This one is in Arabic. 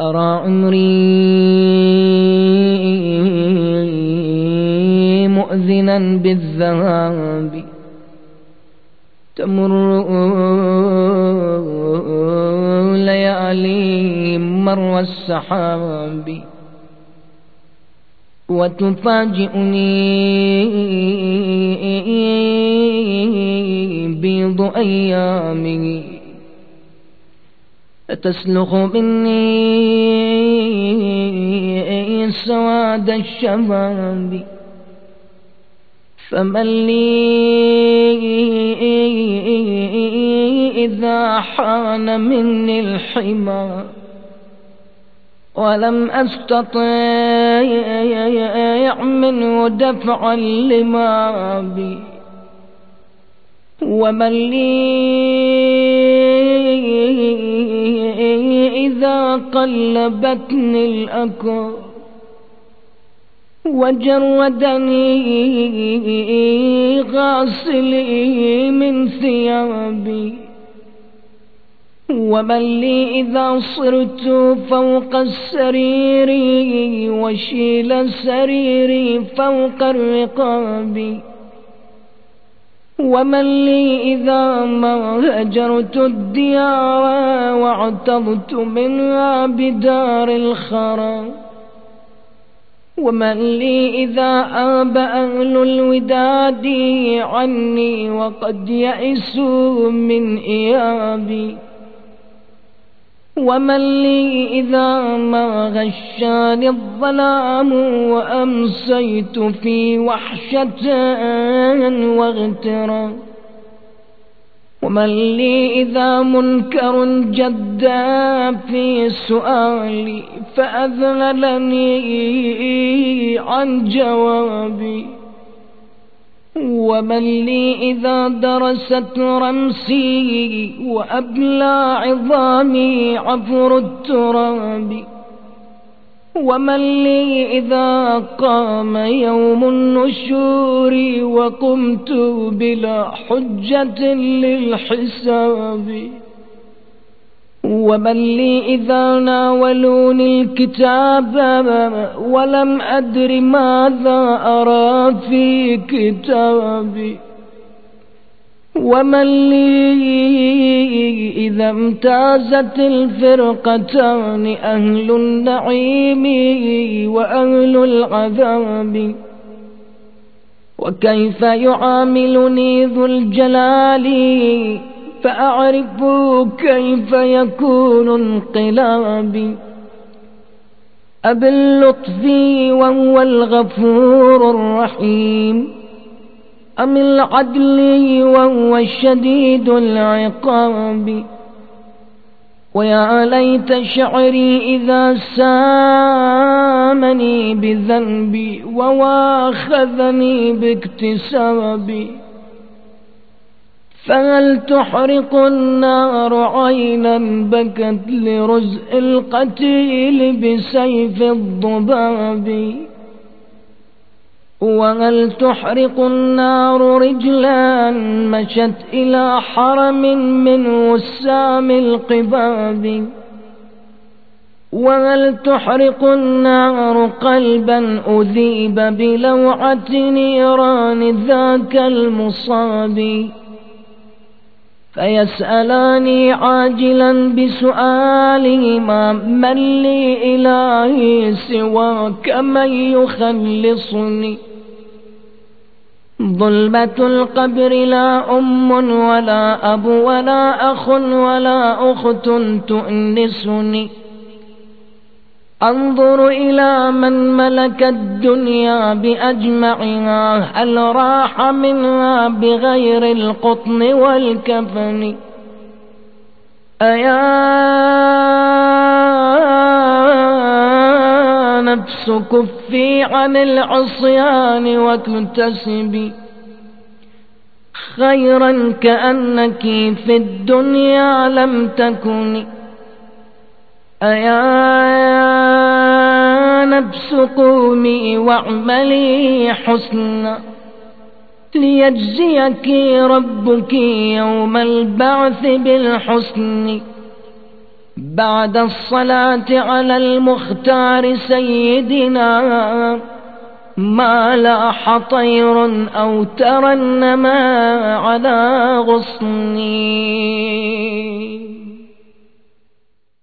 أرى عمري مؤذنا بالذهاب تمر ليالي مر السحاب وتفاجئني بيض أيامي تسلخ مني سواد الشباب. فمن لي إذا حان مني الحمى. ولم أستطيع منه دفعا لما بي. ومن لي إذا قلبتني الأكو وجردني غاسلي من ثيابي ومن لي إذا صرت فوق السرير وشيل سريري فوق الرقاب ومن لي إذا ما هجرت الديار واعتضت منها بدار الخرى ومن لي إذا آب أهل الوداد عني وقد يئسوا من إيابي. ومن لي إذا ما غشاني الظلام وأمسيت في وحشة واغترا. ومن لي إذا منكر جدا في سؤالي فأذلني عن جوابي. ومن لي إذا درست رمسي وأبلى عظامي عفر التراب. ومن لي إذا قام يوم النشور وقمت بلا حجة للحساب. ومن لي إذا ناولوني الكتاب ولم أدر ماذا أرى في كتابي ومن لي إذا امتازت الفرقتان أهل النعيم وأهل العذاب وكيف يعاملني ذو الجلال فأعرف كيف يكون انقلابي أبي اللطف وهو الغفور الرحيم. أم العدل وهو الشديد العقاب. ويا ليت شعري إذا سامني بذنبي وواخذني باكتسابي. فهل تحرق النار عينا بكت لرزء القتيل بسيف الضباب؟ وهل تحرق النار رجلا مشت إلى حرم من وسام القباب؟ وهل تحرق النار قلبا أذيب بلوعة نيران ذاك المصاب؟ فيسألاني عاجلا بسؤالهما من لي إلهي سواك؟ من يخلصني? ظلمة القبر لا أم ولا أب ولا أخ ولا أخت تؤنسني. أنظر إلى من ملك الدنيا بأجمعها هل راح منها بغير القطن والكفن؟ أيا نفس كفي عن العصيان واكتسبي خيرا كأنك في الدنيا لم تكني أيا نفس قومي واعملي حسنا ليجزيك ربك يوم البعث بالحسن. بعد الصلاة على المختار سيدنا. ما لاح طير أو ترنما على غصني.